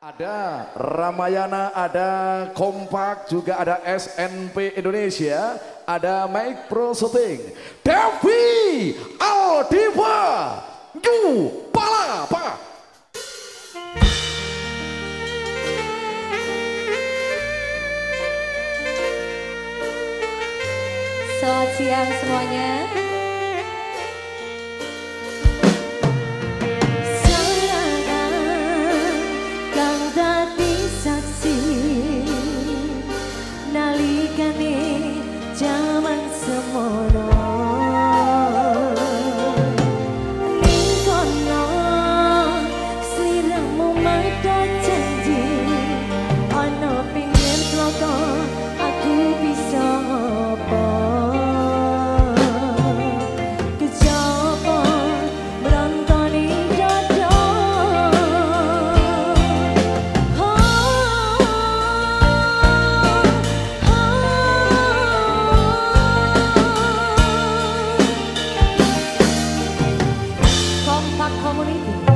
Ada Ramayana, ada Kompak, juga ada SNP Indonesia, ada Make Pro Shooting, Devi Aldiva, Yu Palapa. Selamat siang semuanya. semua ngomong itu